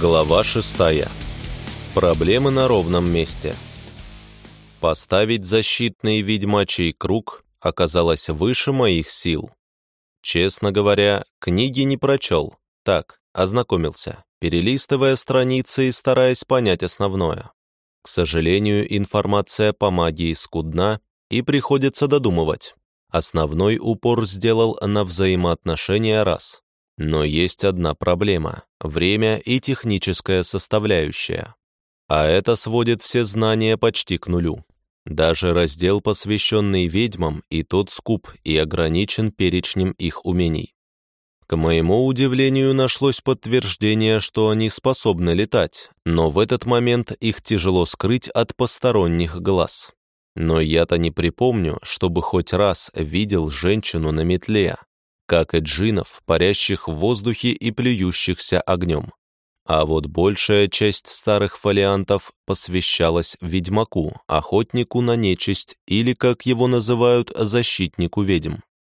Глава шестая. Проблемы на ровном месте. Поставить защитный ведьмачий круг оказалось выше моих сил. Честно говоря, книги не прочел. Так, ознакомился, перелистывая страницы и стараясь понять основное. К сожалению, информация по магии скудна, и приходится додумывать. Основной упор сделал на взаимоотношения раз. Но есть одна проблема – время и техническая составляющая. А это сводит все знания почти к нулю. Даже раздел, посвященный ведьмам, и тот скуп и ограничен перечнем их умений. К моему удивлению, нашлось подтверждение, что они способны летать, но в этот момент их тяжело скрыть от посторонних глаз. Но я-то не припомню, чтобы хоть раз видел женщину на метле, как и джинов, парящих в воздухе и плюющихся огнем. А вот большая часть старых фолиантов посвящалась ведьмаку, охотнику на нечисть или, как его называют, защитнику ведьм.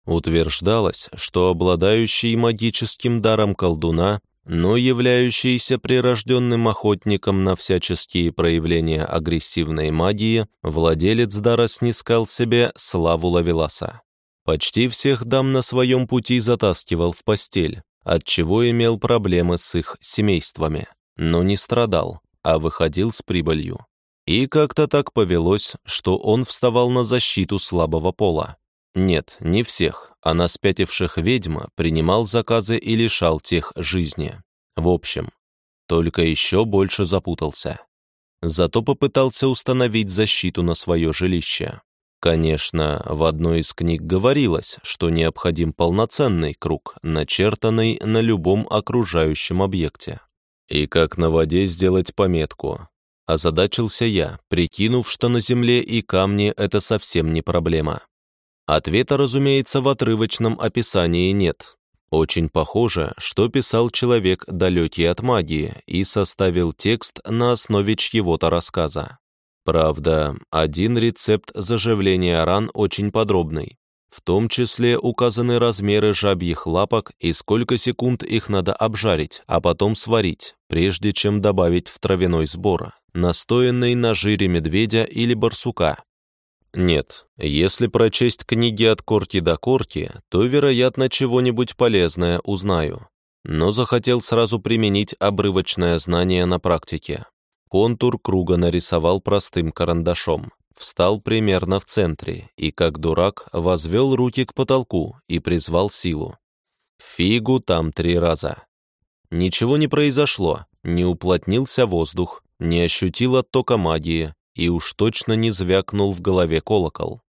Утверждалось, что обладающий магическим даром колдуна, но являющийся прирожденным охотником на всяческие проявления агрессивной магии, владелец дара снискал себе славу Лавеласа. Почти всех дам на своем пути затаскивал в постель, отчего имел проблемы с их семействами, но не страдал, а выходил с прибылью. И как-то так повелось, что он вставал на защиту слабого пола. Нет, не всех, а на спятивших ведьма принимал заказы и лишал тех жизни. В общем, только еще больше запутался. Зато попытался установить защиту на свое жилище. Конечно, в одной из книг говорилось, что необходим полноценный круг, начертанный на любом окружающем объекте. И как на воде сделать пометку. Озадачился я, прикинув, что на земле и камне это совсем не проблема. Ответа, разумеется, в отрывочном описании нет. Очень похоже, что писал человек далекий от магии и составил текст на основе чьего-то рассказа. Правда, один рецепт заживления ран очень подробный. В том числе указаны размеры жабьих лапок и сколько секунд их надо обжарить, а потом сварить, прежде чем добавить в травяной сбор, настоянный на жире медведя или барсука. Нет, если прочесть книги от корки до корки, то, вероятно, чего-нибудь полезное узнаю. Но захотел сразу применить обрывочное знание на практике. Контур круга нарисовал простым карандашом, встал примерно в центре и, как дурак, возвел руки к потолку и призвал силу. Фигу там три раза. Ничего не произошло, не уплотнился воздух, не ощутил оттока магии и уж точно не звякнул в голове колокол.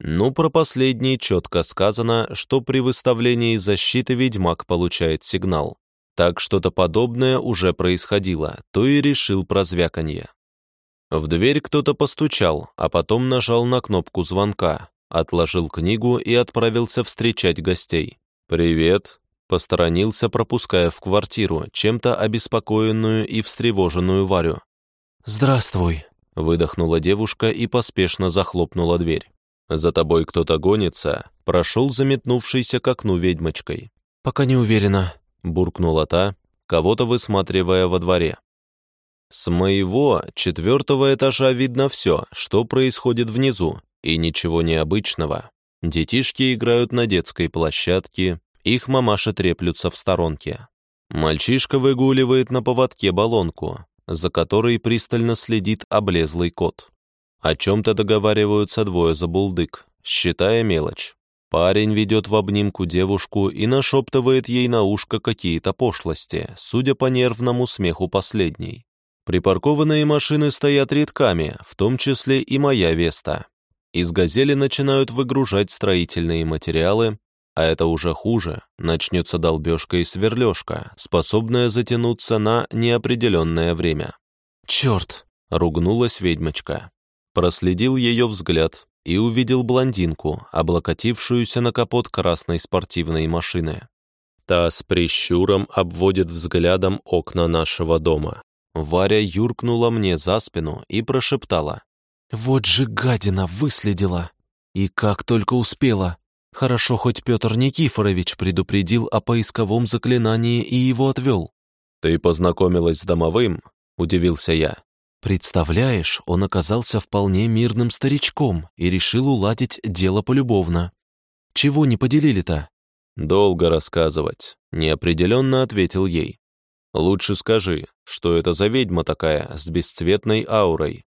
Ну, про последний четко сказано, что при выставлении защиты ведьмак получает сигнал. Так что-то подобное уже происходило, то и решил про звяканье. В дверь кто-то постучал, а потом нажал на кнопку звонка, отложил книгу и отправился встречать гостей. «Привет», — посторонился, пропуская в квартиру чем-то обеспокоенную и встревоженную Варю. «Здравствуй», — выдохнула девушка и поспешно захлопнула дверь. «За тобой кто-то гонится», — прошел заметнувшийся к окну ведьмочкой. «Пока не уверена», — буркнула та, кого-то высматривая во дворе. С моего четвертого этажа видно все, что происходит внизу, и ничего необычного. Детишки играют на детской площадке, их мамаши треплются в сторонке. Мальчишка выгуливает на поводке баллонку, за которой пристально следит облезлый кот. О чем-то договариваются двое за булдык, считая мелочь. Парень ведет в обнимку девушку и нашептывает ей на ушко какие-то пошлости, судя по нервному смеху последней. Припаркованные машины стоят редками, в том числе и моя Веста. Из «Газели» начинают выгружать строительные материалы, а это уже хуже, начнется долбежка и сверлежка, способная затянуться на неопределенное время. «Черт!» — ругнулась ведьмочка. Проследил ее взгляд, и увидел блондинку, облокотившуюся на капот красной спортивной машины. Та с прищуром обводит взглядом окна нашего дома. Варя юркнула мне за спину и прошептала. «Вот же гадина выследила! И как только успела! Хорошо, хоть Петр Никифорович предупредил о поисковом заклинании и его отвел. «Ты познакомилась с домовым?» — удивился я. «Представляешь, он оказался вполне мирным старичком и решил уладить дело полюбовно. Чего не поделили-то?» «Долго рассказывать», — неопределенно ответил ей. «Лучше скажи, что это за ведьма такая с бесцветной аурой?»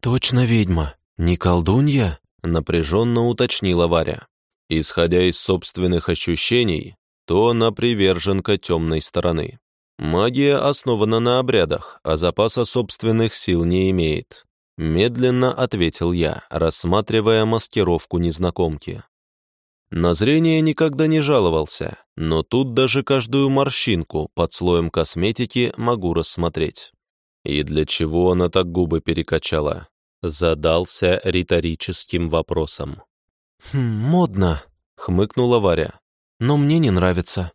«Точно ведьма, не колдунья?» — напряженно уточнила Варя. Исходя из собственных ощущений, то она приверженка темной стороны. Магия основана на обрядах, а запаса собственных сил не имеет. Медленно ответил я, рассматривая маскировку незнакомки. На зрение никогда не жаловался, но тут даже каждую морщинку под слоем косметики могу рассмотреть. И для чего она так губы перекачала? Задался риторическим вопросом. «Хм, «Модно», — хмыкнула Варя. «Но мне не нравится».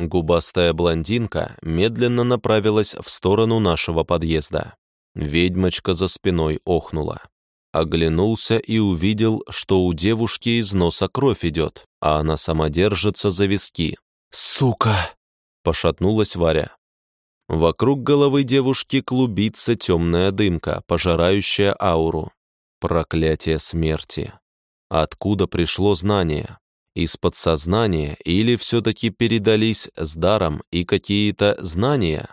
Губастая блондинка медленно направилась в сторону нашего подъезда. Ведьмочка за спиной охнула. Оглянулся и увидел, что у девушки из носа кровь идет, а она сама держится за виски. «Сука!» — пошатнулась Варя. Вокруг головы девушки клубится темная дымка, пожирающая ауру. Проклятие смерти. Откуда пришло знание? Из подсознания или все-таки передались с даром и какие-то знания?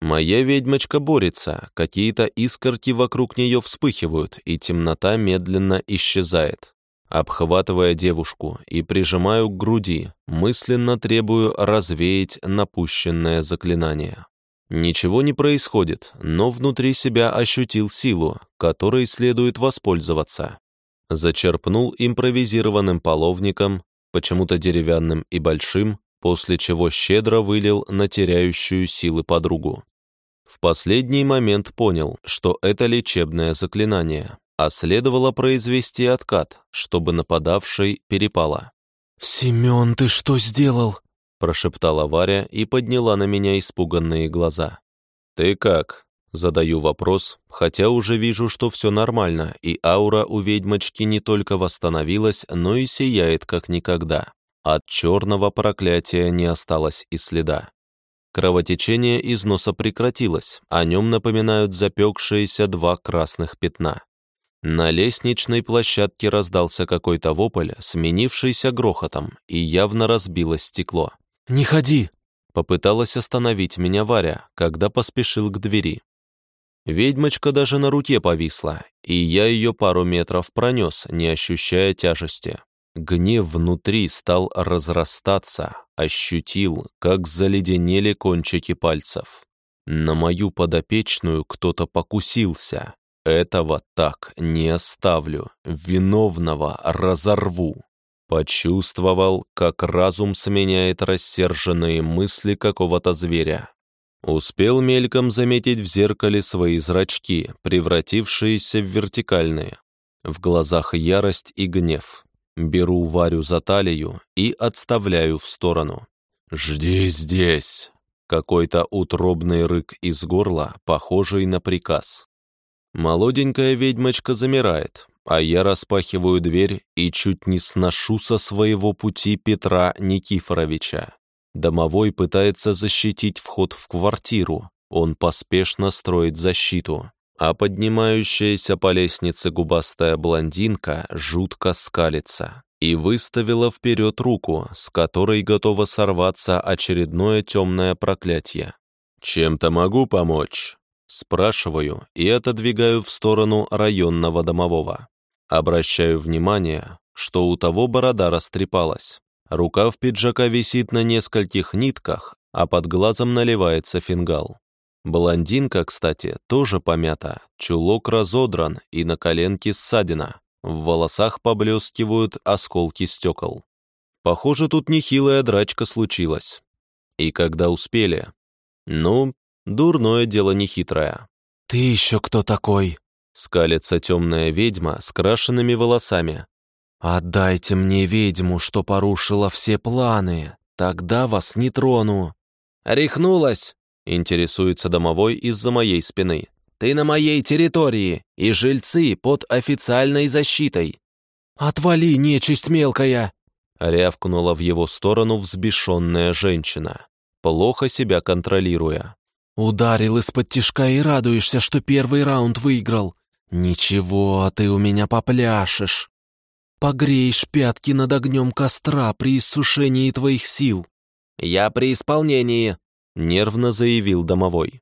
Моя ведьмочка борется, какие-то искорки вокруг нее вспыхивают, и темнота медленно исчезает. Обхватывая девушку и прижимаю к груди, мысленно требую развеять напущенное заклинание. Ничего не происходит, но внутри себя ощутил силу, которой следует воспользоваться. Зачерпнул импровизированным половником, почему-то деревянным и большим, после чего щедро вылил на теряющую силы подругу. В последний момент понял, что это лечебное заклинание, а следовало произвести откат, чтобы нападавшей перепало. «Семен, ты что сделал?» прошептала Варя и подняла на меня испуганные глаза. «Ты как?» Задаю вопрос, хотя уже вижу, что все нормально, и аура у ведьмочки не только восстановилась, но и сияет как никогда. От черного проклятия не осталось и следа. Кровотечение из носа прекратилось, о нем напоминают запекшиеся два красных пятна. На лестничной площадке раздался какой-то вопль, сменившийся грохотом, и явно разбилось стекло. «Не ходи!» Попыталась остановить меня Варя, когда поспешил к двери. Ведьмочка даже на руке повисла, и я ее пару метров пронес, не ощущая тяжести. Гнев внутри стал разрастаться, ощутил, как заледенели кончики пальцев. На мою подопечную кто-то покусился. Этого так не оставлю, виновного разорву. Почувствовал, как разум сменяет рассерженные мысли какого-то зверя. Успел мельком заметить в зеркале свои зрачки, превратившиеся в вертикальные. В глазах ярость и гнев. Беру Варю за талию и отставляю в сторону. «Жди здесь!» Какой-то утробный рык из горла, похожий на приказ. Молоденькая ведьмочка замирает, а я распахиваю дверь и чуть не сношу со своего пути Петра Никифоровича. Домовой пытается защитить вход в квартиру. Он поспешно строит защиту. А поднимающаяся по лестнице губастая блондинка жутко скалится и выставила вперед руку, с которой готово сорваться очередное темное проклятие. «Чем-то могу помочь?» Спрашиваю и отодвигаю в сторону районного домового. Обращаю внимание, что у того борода растрепалась. Рукав пиджака висит на нескольких нитках, а под глазом наливается фингал. Блондинка, кстати, тоже помята, чулок разодран и на коленке ссадина. В волосах поблескивают осколки стекол. Похоже, тут нехилая драчка случилась. И когда успели? Ну, дурное дело нехитрое. «Ты еще кто такой?» Скалится темная ведьма с крашенными волосами, «Отдайте мне ведьму, что порушила все планы, тогда вас не трону». «Рехнулась?» — интересуется домовой из-за моей спины. «Ты на моей территории, и жильцы под официальной защитой». «Отвали, нечисть мелкая!» — рявкнула в его сторону взбешенная женщина, плохо себя контролируя. Ударил из-под тишка и радуешься, что первый раунд выиграл. Ничего, ты у меня попляшешь. Погреешь пятки над огнем костра при иссушении твоих сил. Я при исполнении, нервно заявил домовой.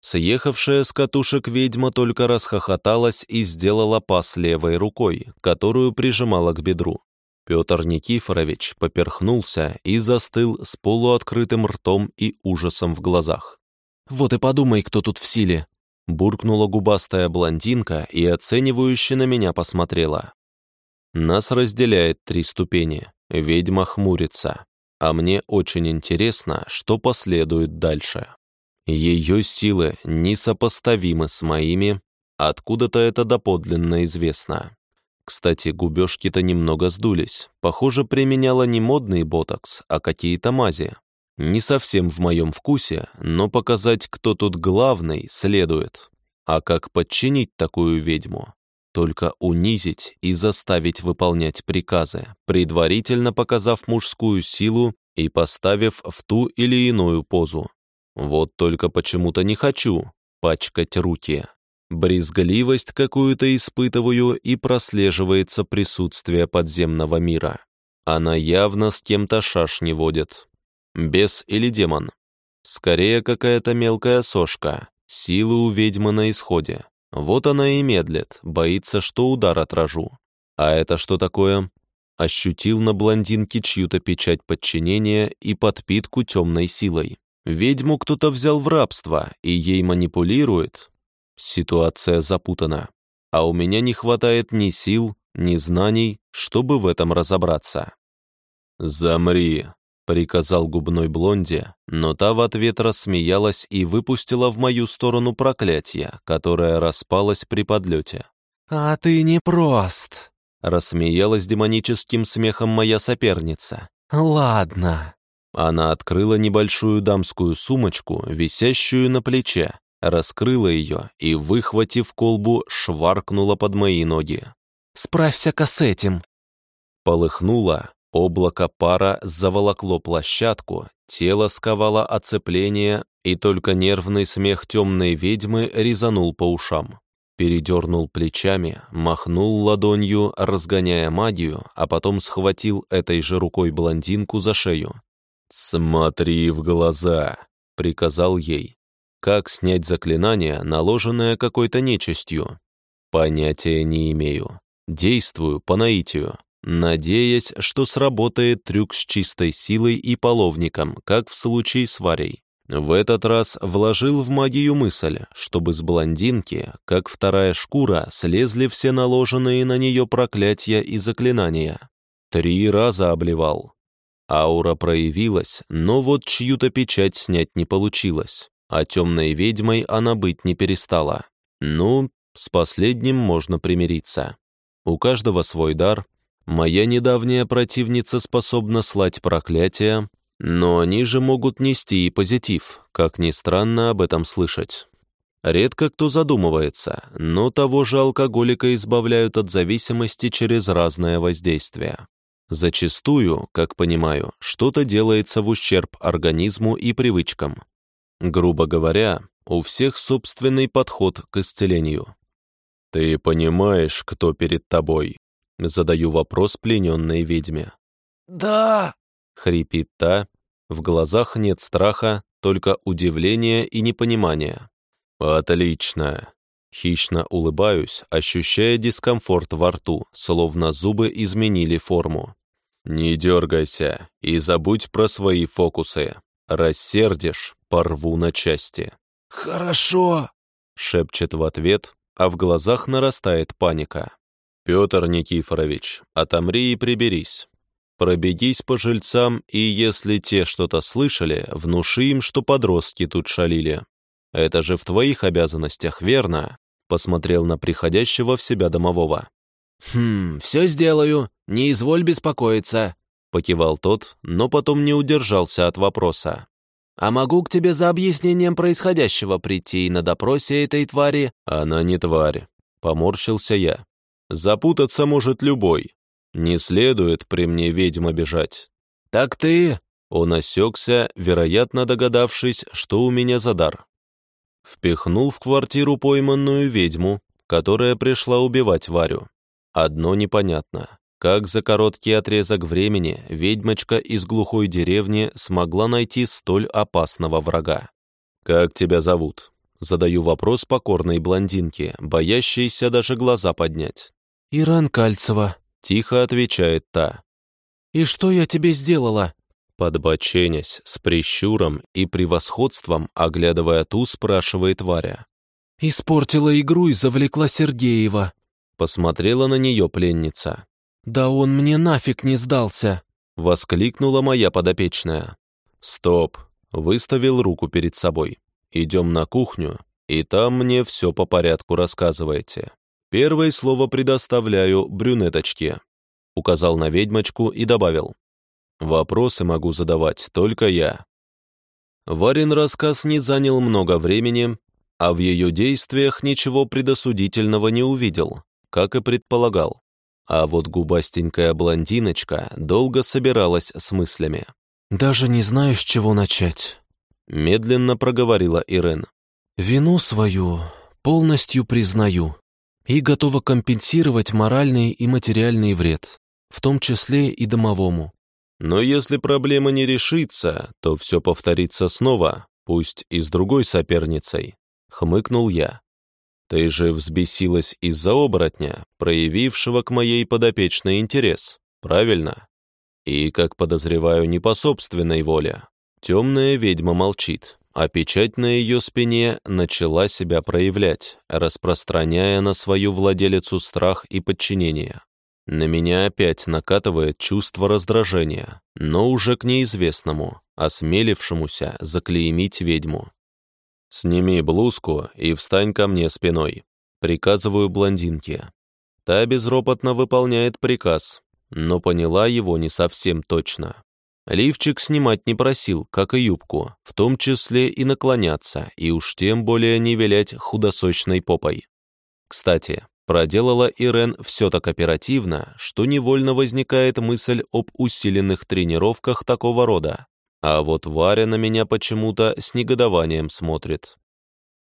Съехавшая с катушек ведьма только расхохоталась и сделала пас левой рукой, которую прижимала к бедру. Петр Никифорович поперхнулся и застыл с полуоткрытым ртом и ужасом в глазах. «Вот и подумай, кто тут в силе!» Буркнула губастая блондинка и оценивающе на меня посмотрела. Нас разделяет три ступени. Ведьма хмурится. А мне очень интересно, что последует дальше. Ее силы несопоставимы с моими, откуда-то это доподлинно известно. Кстати, губежки-то немного сдулись. Похоже, применяла не модный ботокс, а какие-то мази. Не совсем в моем вкусе, но показать, кто тут главный, следует. А как подчинить такую ведьму? Только унизить и заставить выполнять приказы, предварительно показав мужскую силу и поставив в ту или иную позу. Вот только почему-то не хочу пачкать руки. Брезгливость какую-то испытываю и прослеживается присутствие подземного мира. Она явно с кем-то шаш не водит. Бес или демон? Скорее какая-то мелкая сошка. Силы у ведьмы на исходе. Вот она и медлит, боится, что удар отражу. А это что такое? Ощутил на блондинке чью-то печать подчинения и подпитку темной силой. Ведьму кто-то взял в рабство и ей манипулирует. Ситуация запутана. А у меня не хватает ни сил, ни знаний, чтобы в этом разобраться. «Замри», — приказал губной блонде, но та в ответ рассмеялась и выпустила в мою сторону проклятие, которое распалось при подлете. «А ты не прост», — рассмеялась демоническим смехом моя соперница. «Ладно». Она открыла небольшую дамскую сумочку, висящую на плече, раскрыла ее и, выхватив колбу, шваркнула под мои ноги. «Справься-ка с этим!» Полыхнула, Облако пара заволокло площадку, тело сковало оцепление, и только нервный смех темной ведьмы резанул по ушам. Передернул плечами, махнул ладонью, разгоняя магию, а потом схватил этой же рукой блондинку за шею. «Смотри в глаза!» — приказал ей. Как снять заклинание, наложенное какой-то нечистью? Понятия не имею. Действую по наитию надеясь, что сработает трюк с чистой силой и половником, как в случае с Варей. В этот раз вложил в магию мысль, чтобы с блондинки, как вторая шкура, слезли все наложенные на нее проклятия и заклинания. Три раза обливал. Аура проявилась, но вот чью-то печать снять не получилось, а темной ведьмой она быть не перестала. Ну, с последним можно примириться. У каждого свой дар, Моя недавняя противница способна слать проклятия, но они же могут нести и позитив, как ни странно об этом слышать. Редко кто задумывается, но того же алкоголика избавляют от зависимости через разное воздействие. Зачастую, как понимаю, что-то делается в ущерб организму и привычкам. Грубо говоря, у всех собственный подход к исцелению. «Ты понимаешь, кто перед тобой?» Задаю вопрос плененной ведьме. «Да!» — хрипит та. В глазах нет страха, только удивление и непонимание. «Отлично!» Хищно улыбаюсь, ощущая дискомфорт во рту, словно зубы изменили форму. «Не дергайся и забудь про свои фокусы. Рассердишь, порву на части». «Хорошо!» — шепчет в ответ, а в глазах нарастает паника. «Петр Никифорович, отомри и приберись. Пробегись по жильцам, и если те что-то слышали, внуши им, что подростки тут шалили. Это же в твоих обязанностях, верно?» Посмотрел на приходящего в себя домового. «Хм, все сделаю, не изволь беспокоиться», — покивал тот, но потом не удержался от вопроса. «А могу к тебе за объяснением происходящего прийти на допросе этой твари?» «Она не тварь», — поморщился я. Запутаться может любой. Не следует при мне ведьма бежать. Так ты... Он осекся, вероятно догадавшись, что у меня за дар. Впихнул в квартиру пойманную ведьму, которая пришла убивать Варю. Одно непонятно. Как за короткий отрезок времени ведьмочка из глухой деревни смогла найти столь опасного врага? «Как тебя зовут?» Задаю вопрос покорной блондинке, боящейся даже глаза поднять. «Иран Кальцева», — тихо отвечает та. «И что я тебе сделала?» Подбоченясь, с прищуром и превосходством, оглядывая ту, спрашивает Варя. «Испортила игру и завлекла Сергеева», — посмотрела на нее пленница. «Да он мне нафиг не сдался!» — воскликнула моя подопечная. «Стоп!» — выставил руку перед собой. «Идем на кухню, и там мне все по порядку рассказываете. Первое слово предоставляю брюнеточке», — указал на ведьмочку и добавил. «Вопросы могу задавать только я». Варин рассказ не занял много времени, а в ее действиях ничего предосудительного не увидел, как и предполагал. А вот губастенькая блондиночка долго собиралась с мыслями. «Даже не знаю, с чего начать», — медленно проговорила Ирен. «Вину свою полностью признаю и готова компенсировать моральный и материальный вред, в том числе и домовому. Но если проблема не решится, то все повторится снова, пусть и с другой соперницей», — хмыкнул я. Ты же взбесилась из-за оборотня, проявившего к моей подопечной интерес, правильно? И, как подозреваю, не по собственной воле. Темная ведьма молчит, а печать на ее спине начала себя проявлять, распространяя на свою владелицу страх и подчинение. На меня опять накатывает чувство раздражения, но уже к неизвестному, осмелившемуся заклеймить ведьму. «Сними блузку и встань ко мне спиной», — приказываю блондинке. Та безропотно выполняет приказ, но поняла его не совсем точно. Лифчик снимать не просил, как и юбку, в том числе и наклоняться, и уж тем более не вилять худосочной попой. Кстати, проделала Ирен все так оперативно, что невольно возникает мысль об усиленных тренировках такого рода. А вот Варя на меня почему-то с негодованием смотрит.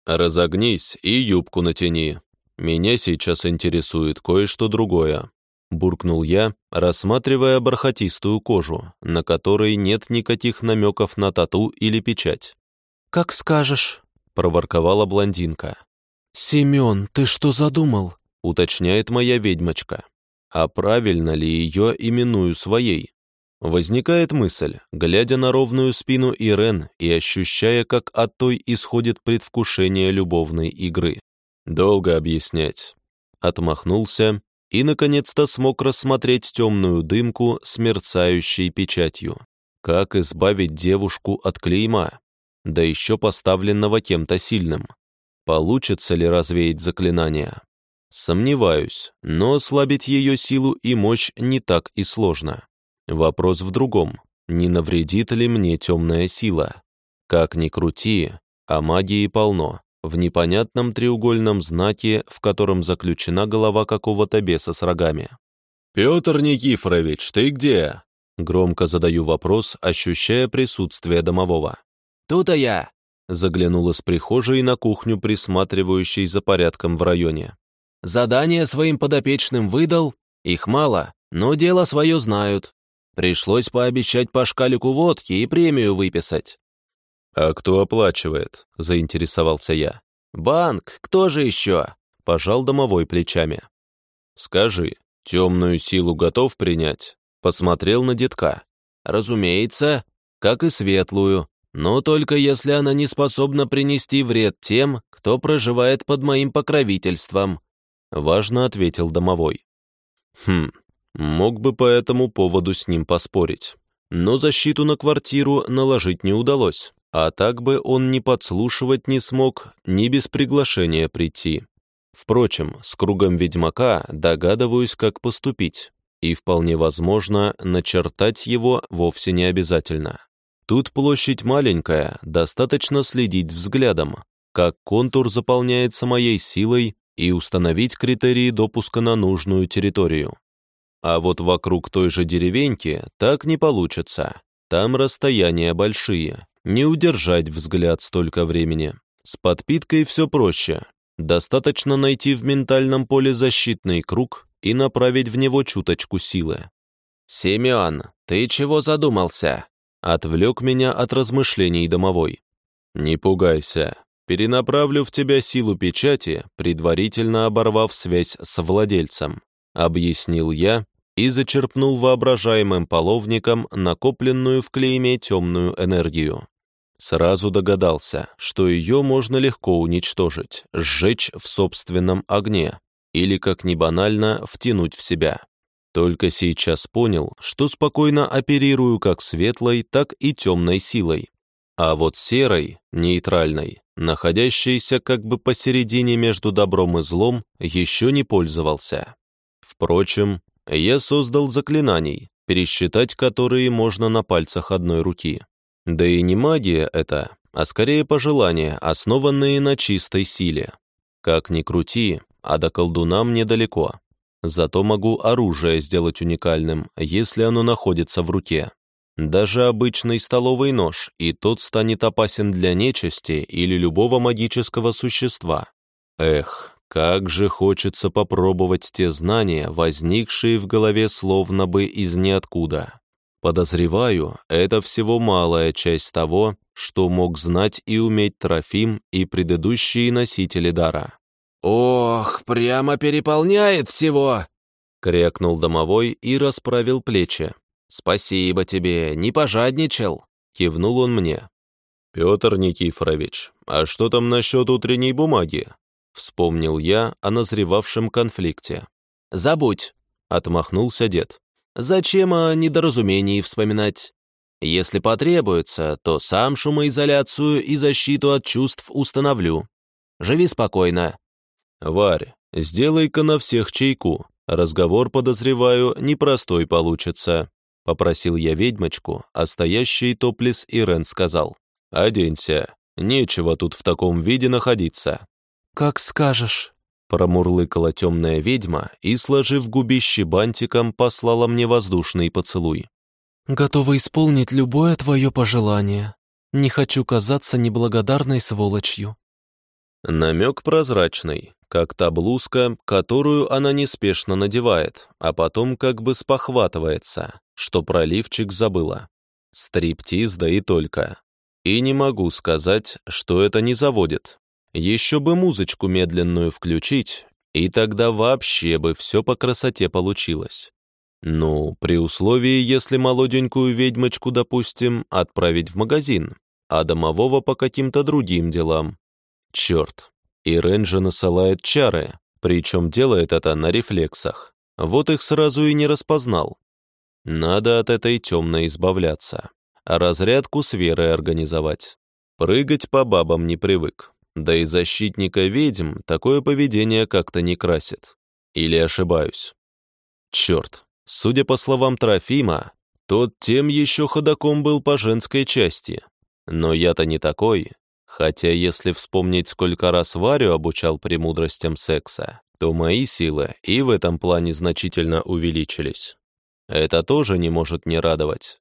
«Разогнись и юбку натяни. Меня сейчас интересует кое-что другое», — буркнул я, рассматривая бархатистую кожу, на которой нет никаких намеков на тату или печать. «Как скажешь», — проворковала блондинка. «Семен, ты что задумал?» — уточняет моя ведьмочка. А правильно ли ее именую своей? Возникает мысль, глядя на ровную спину Ирен и ощущая, как от той исходит предвкушение любовной игры. Долго объяснять. Отмахнулся и, наконец-то, смог рассмотреть темную дымку с мерцающей печатью. Как избавить девушку от клейма, да еще поставленного кем-то сильным? Получится ли развеять заклинание? Сомневаюсь, но ослабить ее силу и мощь не так и сложно. Вопрос в другом. Не навредит ли мне темная сила? Как ни крути, а магии полно. В непонятном треугольном знаке, в котором заключена голова какого-то беса с рогами. «Петр Никифорович, ты где?» Громко задаю вопрос, ощущая присутствие домового. «Тут-то я!» Заглянул из прихожей на кухню, присматривающий за порядком в районе. «Задание своим подопечным выдал? Их мало, но дело свое знают. Пришлось пообещать по шкалику водки и премию выписать. «А кто оплачивает?» — заинтересовался я. «Банк, кто же еще?» — пожал домовой плечами. «Скажи, темную силу готов принять?» — посмотрел на детка. «Разумеется, как и светлую, но только если она не способна принести вред тем, кто проживает под моим покровительством», — важно ответил домовой. «Хм, Мог бы по этому поводу с ним поспорить. Но защиту на квартиру наложить не удалось, а так бы он ни подслушивать не смог, ни без приглашения прийти. Впрочем, с кругом ведьмака догадываюсь, как поступить, и вполне возможно, начертать его вовсе не обязательно. Тут площадь маленькая, достаточно следить взглядом, как контур заполняется моей силой и установить критерии допуска на нужную территорию. А вот вокруг той же деревеньки так не получится. Там расстояния большие, не удержать взгляд столько времени. С подпиткой все проще. Достаточно найти в ментальном поле защитный круг и направить в него чуточку силы. «Семен, ты чего задумался?» Отвлек меня от размышлений домовой. «Не пугайся. Перенаправлю в тебя силу печати, предварительно оборвав связь с владельцем», объяснил я и зачерпнул воображаемым половником накопленную в клейме темную энергию. Сразу догадался, что ее можно легко уничтожить, сжечь в собственном огне или, как ни банально, втянуть в себя. Только сейчас понял, что спокойно оперирую как светлой, так и темной силой. А вот серой, нейтральной, находящейся как бы посередине между добром и злом, еще не пользовался. Впрочем, я создал заклинаний, пересчитать которые можно на пальцах одной руки. Да и не магия это, а скорее пожелания, основанные на чистой силе. Как ни крути, а до колдуна мне далеко. Зато могу оружие сделать уникальным, если оно находится в руке. Даже обычный столовый нож, и тот станет опасен для нечисти или любого магического существа. Эх, как же хочется попробовать те знания, возникшие в голове словно бы из ниоткуда. Подозреваю, это всего малая часть того, что мог знать и уметь Трофим и предыдущие носители дара. «Ох, прямо переполняет всего!» — крякнул домовой и расправил плечи. «Спасибо тебе, не пожадничал!» — кивнул он мне. «Петр Никифорович, а что там насчет утренней бумаги?» — вспомнил я о назревавшем конфликте. «Забудь!» — отмахнулся дед. Зачем о недоразумении вспоминать? Если потребуется, то сам шумоизоляцию и защиту от чувств установлю. Живи спокойно. Варь, сделай-ка на всех чайку. Разговор, подозреваю, непростой получится. Попросил я ведьмочку, а стоящий топлес Ирен сказал. «Оденься, нечего тут в таком виде находиться». «Как скажешь», Промурлыкала темная ведьма и, сложив губище бантиком, послала мне воздушный поцелуй. «Готова исполнить любое твое пожелание. Не хочу казаться неблагодарной сволочью». Намек прозрачный, как та блузка, которую она неспешно надевает, а потом как бы спохватывается, что проливчик забыла. Стриптиз, да и только. И не могу сказать, что это не заводит. Еще бы музычку медленную включить, и тогда вообще бы все по красоте получилось. Ну, при условии, если молоденькую ведьмочку, допустим, отправить в магазин, а домового по каким-то другим делам. Черт, Ирен же насылает чары, причем делает это на рефлексах. Вот их сразу и не распознал. Надо от этой темной избавляться, а разрядку с верой организовать. Прыгать по бабам не привык. Да и защитника ведьм такое поведение как-то не красит. Или ошибаюсь? Черт, судя по словам Трофима, тот тем еще ходаком был по женской части. Но я-то не такой. Хотя если вспомнить, сколько раз Варю обучал премудростям секса, то мои силы и в этом плане значительно увеличились. Это тоже не может не радовать.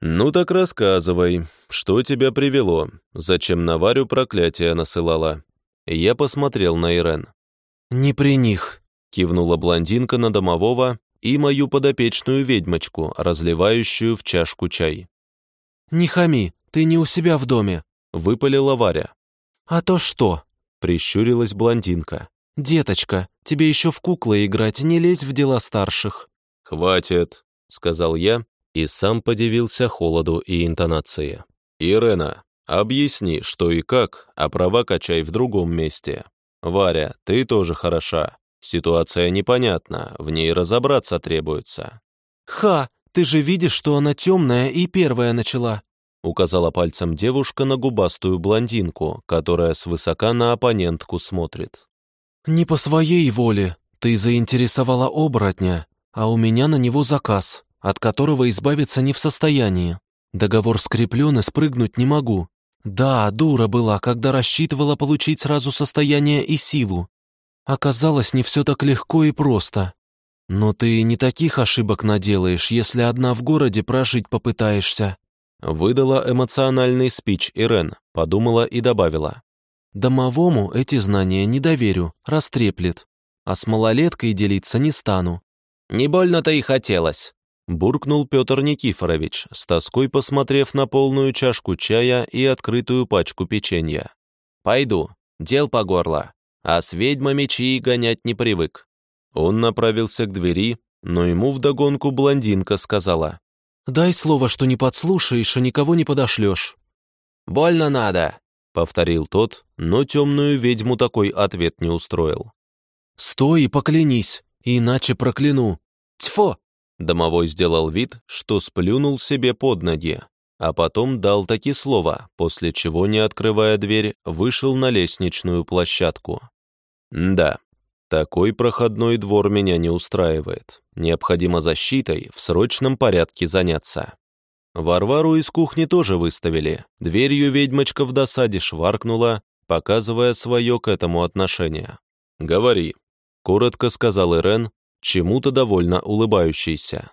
«Ну так рассказывай, что тебя привело? Зачем на Варю проклятие насылала?» Я посмотрел на Ирен. «Не при них», — кивнула блондинка на домового и мою подопечную ведьмочку, разливающую в чашку чай. «Не хами, ты не у себя в доме», — выпалила Варя. «А то что?» — прищурилась блондинка. «Деточка, тебе еще в куклы играть, не лезь в дела старших». «Хватит», — сказал я и сам подивился холоду и интонации. «Ирена, объясни, что и как, а права качай в другом месте. Варя, ты тоже хороша. Ситуация непонятна, в ней разобраться требуется». «Ха, ты же видишь, что она темная и первая начала», указала пальцем девушка на губастую блондинку, которая свысока на оппонентку смотрит. «Не по своей воле. Ты заинтересовала оборотня, а у меня на него заказ от которого избавиться не в состоянии. Договор скреплен и спрыгнуть не могу. Да, дура была, когда рассчитывала получить сразу состояние и силу. Оказалось, не все так легко и просто. Но ты не таких ошибок наделаешь, если одна в городе прожить попытаешься. Выдала эмоциональный спич Ирен, подумала и добавила. Домовому эти знания не доверю, растреплет. А с малолеткой делиться не стану. Не больно-то и хотелось. Буркнул Петр Никифорович, с тоской посмотрев на полную чашку чая и открытую пачку печенья. «Пойду, дел по горло, а с ведьмами чаи гонять не привык». Он направился к двери, но ему вдогонку блондинка сказала. «Дай слово, что не подслушаешь и никого не подошлешь». «Больно надо», — повторил тот, но темную ведьму такой ответ не устроил. «Стой и поклянись, иначе прокляну». «Тьфу!» Домовой сделал вид, что сплюнул себе под ноги, а потом дал таки слово, после чего, не открывая дверь, вышел на лестничную площадку. «Да, такой проходной двор меня не устраивает. Необходимо защитой в срочном порядке заняться». Варвару из кухни тоже выставили. Дверью ведьмочка в досаде шваркнула, показывая свое к этому отношение. «Говори», — коротко сказал Ирен, чему-то довольно улыбающийся.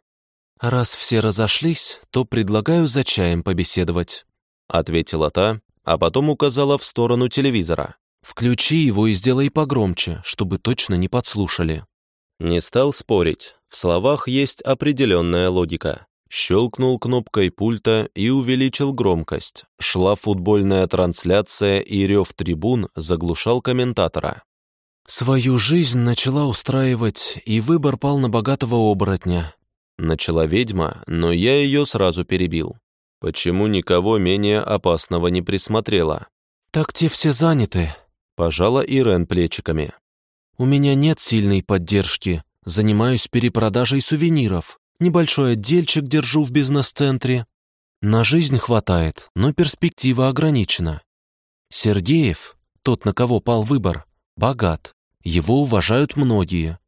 «Раз все разошлись, то предлагаю за чаем побеседовать», — ответила та, а потом указала в сторону телевизора. «Включи его и сделай погромче, чтобы точно не подслушали». Не стал спорить, в словах есть определенная логика. Щелкнул кнопкой пульта и увеличил громкость. Шла футбольная трансляция, и рев трибун заглушал комментатора. «Свою жизнь начала устраивать, и выбор пал на богатого оборотня». Начала ведьма, но я ее сразу перебил. Почему никого менее опасного не присмотрела? «Так те все заняты», — пожала Ирен плечиками. «У меня нет сильной поддержки. Занимаюсь перепродажей сувениров. Небольшой отдельчик держу в бизнес-центре. На жизнь хватает, но перспектива ограничена. Сергеев, тот, на кого пал выбор, богат, его уважают многие.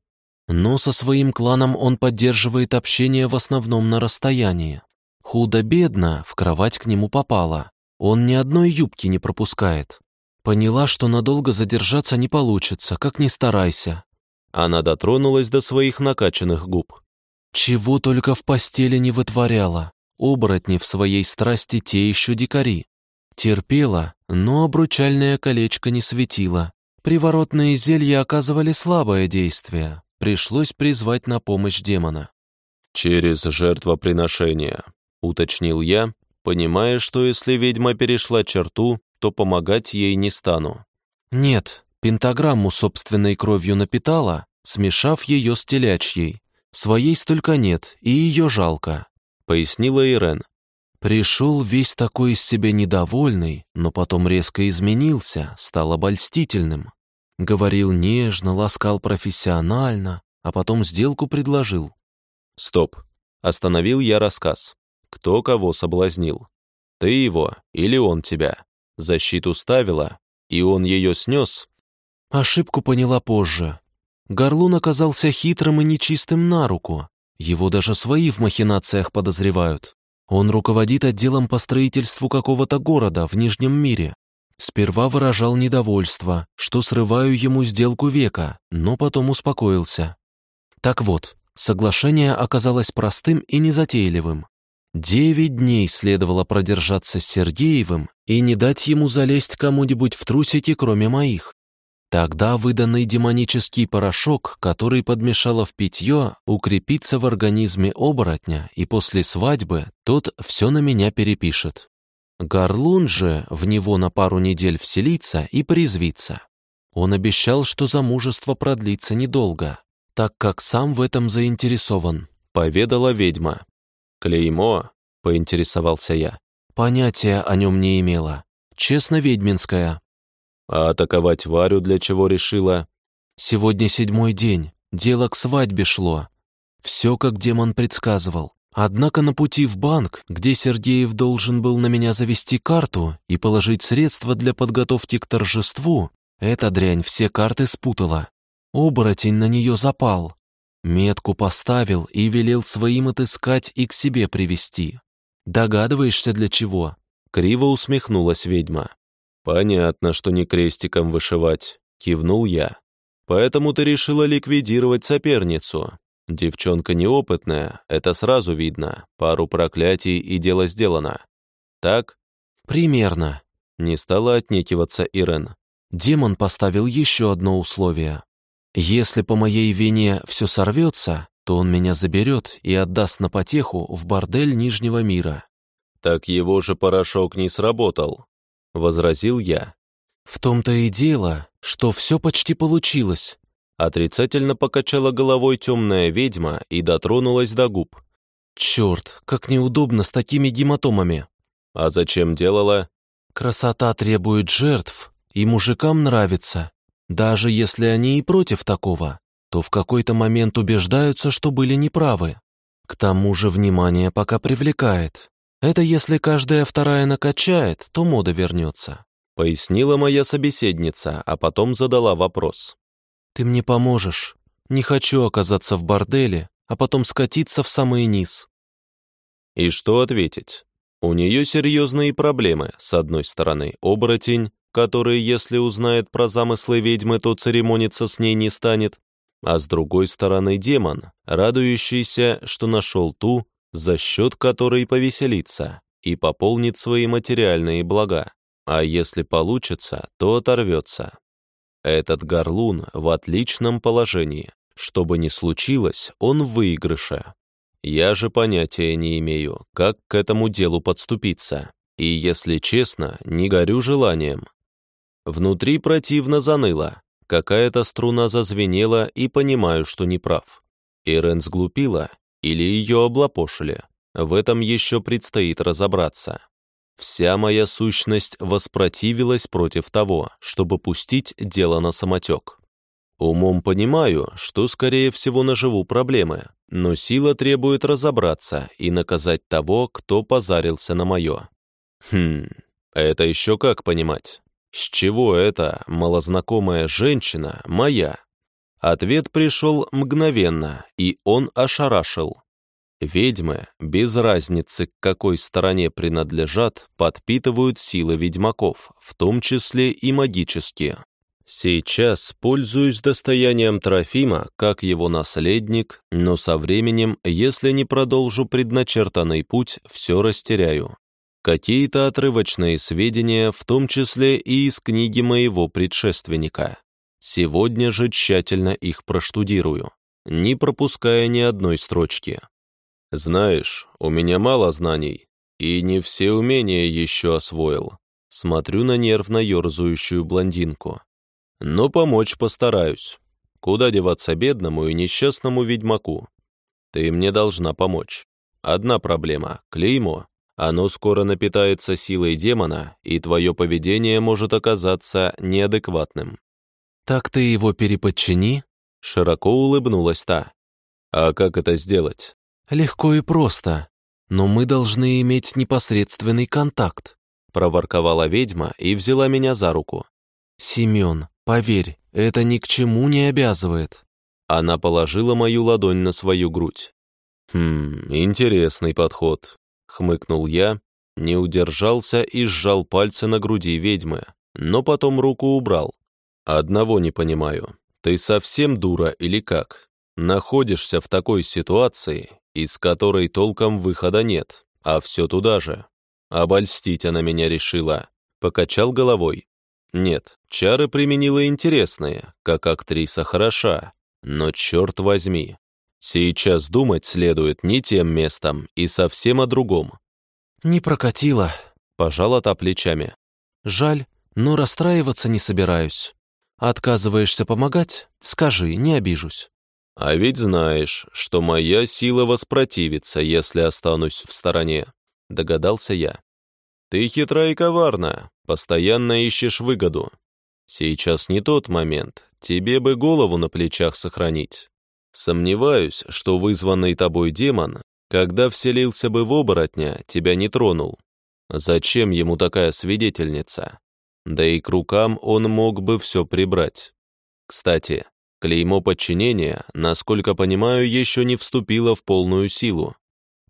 Но со своим кланом он поддерживает общение в основном на расстоянии. Худо-бедно в кровать к нему попала. Он ни одной юбки не пропускает. Поняла, что надолго задержаться не получится, как ни старайся. Она дотронулась до своих накачанных губ. Чего только в постели не вытворяла. Оборотни в своей страсти те еще дикари. Терпела, но обручальное колечко не светило. Приворотные зелья оказывали слабое действие. Пришлось призвать на помощь демона. «Через жертвоприношение», — уточнил я, понимая, что если ведьма перешла черту, то помогать ей не стану. «Нет, пентаграмму собственной кровью напитала, смешав ее с телячьей. Своей столько нет, и ее жалко», — пояснила Ирен. Пришел весь такой из себя недовольный, но потом резко изменился, стал обольстительным. Говорил нежно, ласкал профессионально, а потом сделку предложил. «Стоп!» — остановил я рассказ. «Кто кого соблазнил? Ты его или он тебя? Защиту ставила, и он ее снес?» Ошибку поняла позже. Горлун оказался хитрым и нечистым на руку. Его даже свои в махинациях подозревают. Он руководит отделом по строительству какого-то города в Нижнем мире. Сперва выражал недовольство, что срываю ему сделку века, но потом успокоился. Так вот, соглашение оказалось простым и незатейливым. Девять дней следовало продержаться с Сергеевым и не дать ему залезть кому-нибудь в трусики, кроме моих. Тогда выданный демонический порошок, который подмешала в питье, укрепится в организме оборотня, и после свадьбы тот все на меня перепишет. Горлун же в него на пару недель вселится и призвится. Он обещал, что замужество продлится недолго, так как сам в этом заинтересован, поведала ведьма. «Клеймо?» — поинтересовался я. Понятия о нем не имела. Честно, ведьминская. А атаковать Варю для чего решила? Сегодня седьмой день, дело к свадьбе шло. Все, как демон предсказывал. Однако на пути в банк, где Сергеев должен был на меня завести карту и положить средства для подготовки к торжеству, эта дрянь все карты спутала. Оборотень на нее запал. Метку поставил и велел своим отыскать и к себе привести. Догадываешься, для чего?» Криво усмехнулась ведьма. «Понятно, что не крестиком вышивать», — кивнул я. «Поэтому ты решила ликвидировать соперницу. Девчонка неопытная, это сразу видно. Пару проклятий и дело сделано. Так? Примерно. Не стала отнекиваться Ирен. демон поставил еще одно условие. Если по моей вине все сорвется, то он меня заберет и отдаст на потеху в бордель Нижнего мира. «Так его же порошок не сработал», — возразил я. «В том-то и дело, что все почти получилось», — отрицательно покачала головой темная ведьма и дотронулась до губ. «Черт, как неудобно с такими гематомами!» «А зачем делала?» «Красота требует жертв, и мужикам нравится. Даже если они и против такого, то в какой-то момент убеждаются, что были неправы. К тому же внимание пока привлекает. Это если каждая вторая накачает, то мода вернется. Пояснила моя собеседница, а потом задала вопрос. «Ты мне поможешь. Не хочу оказаться в борделе, а потом скатиться в самый низ». И что ответить? У нее серьезные проблемы. С одной стороны, оборотень, который, если узнает про замыслы ведьмы, то церемониться с ней не станет, а с другой стороны демон, радующийся, что нашел ту, за счет которой повеселится и пополнит свои материальные блага, а если получится, то оторвется. Этот горлун в отличном положении. Что бы ни случилось, он в выигрыше. Я же понятия не имею, как к этому делу подступиться. И, если честно, не горю желанием. Внутри противно заныло. Какая-то струна зазвенела, и понимаю, что не прав. Ирен сглупила или ее облапошили. В этом еще предстоит разобраться. Вся моя сущность воспротивилась против того, чтобы пустить дело на самотек. Умом понимаю, что, скорее всего, наживу проблемы, но сила требует разобраться и наказать того, кто позарился на мое. Хм, это еще как понимать? С чего эта малознакомая женщина моя? Ответ пришел мгновенно, и он ошарашил. Ведьмы, без разницы, к какой стороне принадлежат, подпитывают силы ведьмаков, в том числе и магические. Сейчас пользуюсь достоянием Трофима, как его наследник, но со временем, если не продолжу предначертанный путь, все растеряю. Какие-то отрывочные сведения, в том числе и из книги моего предшественника. Сегодня же тщательно их проштудирую, не пропуская ни одной строчки. Знаешь, у меня мало знаний, и не все умения еще освоил. Смотрю на нервно ерзающую блондинку. Но помочь постараюсь. Куда деваться бедному и несчастному ведьмаку? Ты мне должна помочь. Одна проблема — клеймо. Оно скоро напитается силой демона, и твое поведение может оказаться неадекватным. «Так ты его переподчини?» Широко улыбнулась та. «А как это сделать?» «Легко и просто. Но мы должны иметь непосредственный контакт», проворковала ведьма и взяла меня за руку. «Семен, поверь, это ни к чему не обязывает». Она положила мою ладонь на свою грудь. «Хм, интересный подход», — хмыкнул я, не удержался и сжал пальцы на груди ведьмы, но потом руку убрал. «Одного не понимаю. Ты совсем дура или как? Находишься в такой ситуации, из которой толком выхода нет, а все туда же. Обольстить она меня решила». Покачал головой. Нет, чары применила интересные, как актриса хороша, но черт возьми. Сейчас думать следует не тем местом и совсем о другом. «Не прокатило», — пожала та плечами. «Жаль, но расстраиваться не собираюсь. Отказываешься помогать? Скажи, не обижусь». «А ведь знаешь, что моя сила воспротивится, если останусь в стороне», — догадался я. «Ты хитра и коварна, постоянно ищешь выгоду. Сейчас не тот момент, тебе бы голову на плечах сохранить. Сомневаюсь, что вызванный тобой демон, когда вселился бы в оборотня, тебя не тронул. Зачем ему такая свидетельница? Да и к рукам он мог бы все прибрать. Кстати, клеймо подчинения, насколько понимаю, еще не вступило в полную силу.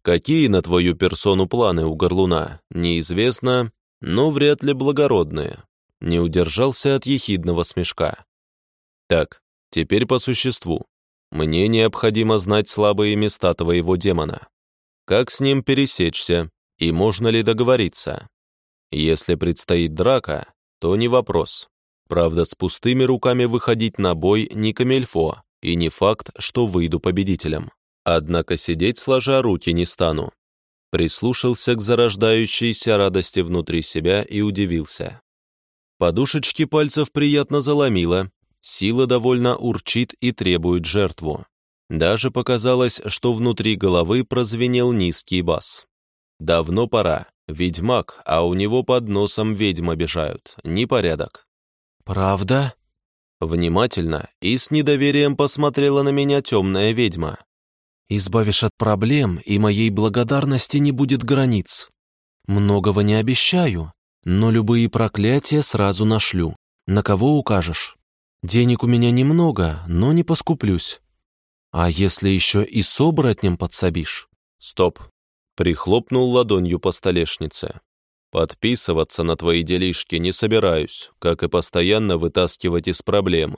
Какие на твою персону планы у Горлуна, неизвестно, но вряд ли благородные. Не удержался от ехидного смешка. Так, теперь по существу. Мне необходимо знать слабые места твоего демона. Как с ним пересечься, и можно ли договориться? Если предстоит драка, то не вопрос. Правда, с пустыми руками выходить на бой не камельфо, и не факт, что выйду победителем. Однако сидеть сложа руки не стану. Прислушался к зарождающейся радости внутри себя и удивился. Подушечки пальцев приятно заломило, сила довольно урчит и требует жертву. Даже показалось, что внутри головы прозвенел низкий бас. Давно пора. Ведьмак, а у него под носом ведьм обижают. Непорядок. «Правда?» Внимательно и с недоверием посмотрела на меня темная ведьма. «Избавишь от проблем, и моей благодарности не будет границ. Многого не обещаю, но любые проклятия сразу нашлю. На кого укажешь? Денег у меня немного, но не поскуплюсь. А если еще и с оборотнем подсобишь?» «Стоп!» Прихлопнул ладонью по столешнице. Подписываться на твои делишки не собираюсь, как и постоянно вытаскивать из проблем.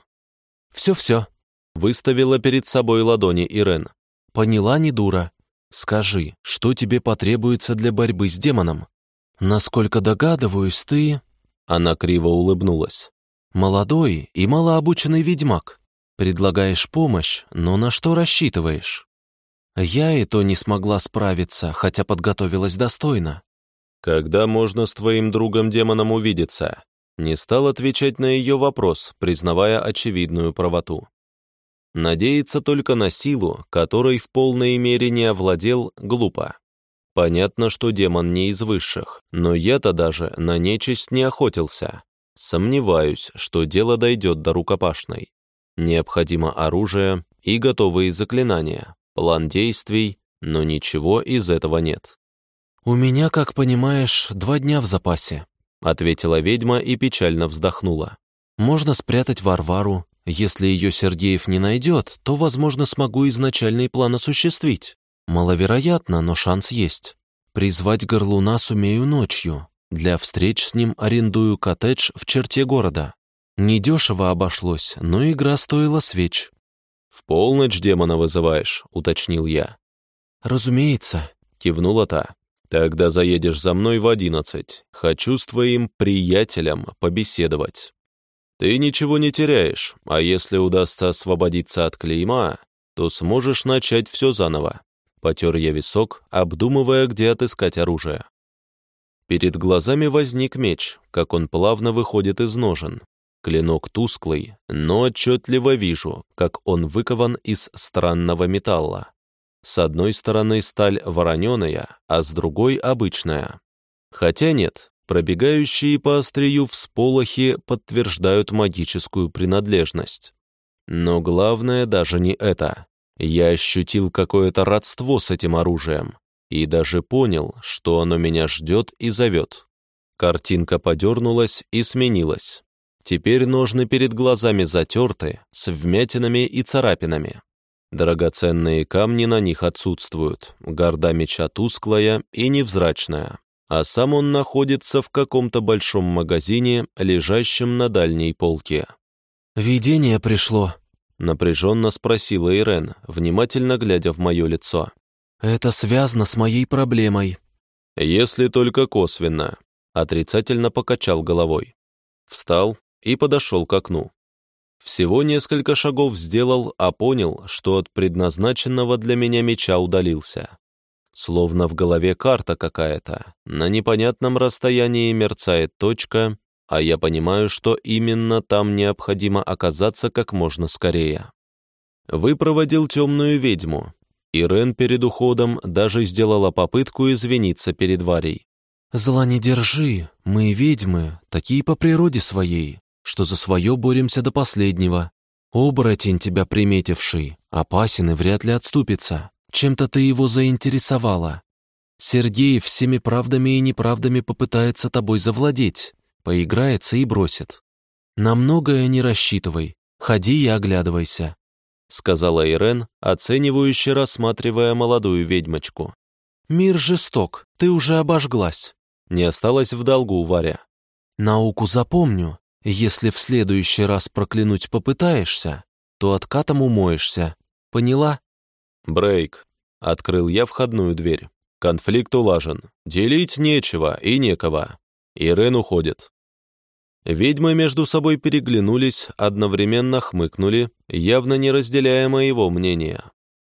Все-все. Выставила перед собой ладони Ирен. Поняла, не дура. Скажи, что тебе потребуется для борьбы с демоном? Насколько догадываюсь, ты... Она криво улыбнулась. Молодой и малообученный ведьмак. Предлагаешь помощь, но на что рассчитываешь? Я и то не смогла справиться, хотя подготовилась достойно. «Когда можно с твоим другом-демоном увидеться?» Не стал отвечать на ее вопрос, признавая очевидную правоту. Надеяться только на силу, которой в полной мере не овладел, глупо. Понятно, что демон не из высших, но я-то даже на нечисть не охотился. Сомневаюсь, что дело дойдет до рукопашной. Необходимо оружие и готовые заклинания, план действий, но ничего из этого нет. «У меня, как понимаешь, два дня в запасе», — ответила ведьма и печально вздохнула. «Можно спрятать Варвару. Если ее Сергеев не найдет, то, возможно, смогу изначальный план осуществить. Маловероятно, но шанс есть. Призвать горлуна сумею ночью. Для встреч с ним арендую коттедж в черте города. Недешево обошлось, но игра стоила свеч». «В полночь демона вызываешь», — уточнил я. «Разумеется», — кивнула та. Тогда заедешь за мной в одиннадцать. Хочу с твоим приятелем побеседовать. Ты ничего не теряешь, а если удастся освободиться от клейма, то сможешь начать все заново. Потер я висок, обдумывая, где отыскать оружие. Перед глазами возник меч, как он плавно выходит из ножен. Клинок тусклый, но отчетливо вижу, как он выкован из странного металла. С одной стороны сталь вороненая, а с другой обычная. Хотя нет, пробегающие по острию всполохи подтверждают магическую принадлежность. Но главное даже не это. Я ощутил какое-то родство с этим оружием и даже понял, что оно меня ждет и зовет. Картинка подернулась и сменилась. Теперь ножны перед глазами затерты, с вмятинами и царапинами. Драгоценные камни на них отсутствуют, горда меча тусклая и невзрачная, а сам он находится в каком-то большом магазине, лежащем на дальней полке. «Видение пришло», — напряженно спросила Ирен, внимательно глядя в мое лицо. «Это связано с моей проблемой». «Если только косвенно», — отрицательно покачал головой. Встал и подошел к окну. Всего несколько шагов сделал, а понял, что от предназначенного для меня меча удалился. Словно в голове карта какая-то. На непонятном расстоянии мерцает точка, а я понимаю, что именно там необходимо оказаться как можно скорее. Выпроводил темную ведьму. Ирен перед уходом даже сделала попытку извиниться перед Варей. «Зла не держи, мы ведьмы, такие по природе своей что за свое боремся до последнего. Оборотень тебя приметивший, опасен и вряд ли отступится. Чем-то ты его заинтересовала. Сергеев всеми правдами и неправдами попытается тобой завладеть, поиграется и бросит. На многое не рассчитывай, ходи и оглядывайся», — сказала Ирен, оценивающе рассматривая молодую ведьмочку. «Мир жесток, ты уже обожглась». Не осталось в долгу, Варя. «Науку запомню, если в следующий раз проклянуть попытаешься, то откатом умоешься. Поняла? Брейк. Открыл я входную дверь. Конфликт улажен. Делить нечего и некого. Ирен уходит. Ведьмы между собой переглянулись, одновременно хмыкнули, явно не разделяя моего мнения.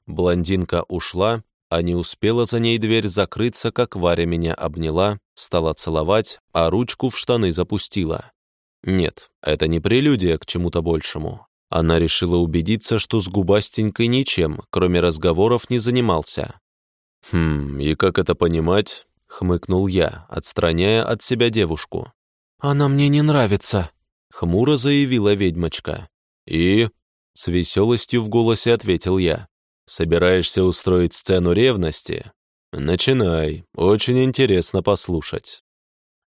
Блондинка ушла, а не успела за ней дверь закрыться, как Варя меня обняла, стала целовать, а ручку в штаны запустила. Нет, это не прелюдия к чему-то большему. Она решила убедиться, что с губастенькой ничем, кроме разговоров, не занимался. «Хм, и как это понимать?» — хмыкнул я, отстраняя от себя девушку. «Она мне не нравится», — хмуро заявила ведьмочка. «И?» — с веселостью в голосе ответил я. Собираешься устроить сцену ревности? Начинай, очень интересно послушать».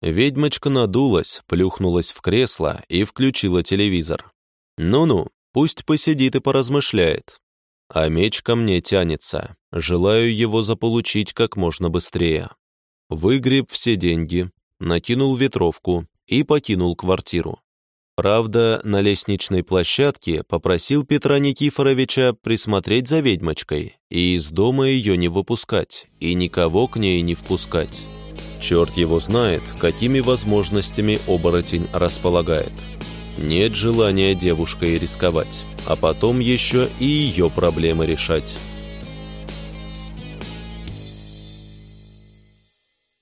Ведьмочка надулась, плюхнулась в кресло и включила телевизор. «Ну-ну, пусть посидит и поразмышляет. А меч ко мне тянется, желаю его заполучить как можно быстрее». Выгреб все деньги, накинул ветровку и покинул квартиру. Правда, на лестничной площадке попросил Петра Никифоровича присмотреть за ведьмочкой и из дома ее не выпускать, и никого к ней не впускать. Черт его знает, какими возможностями оборотень располагает. Нет желания девушкой рисковать, а потом еще и ее проблемы решать.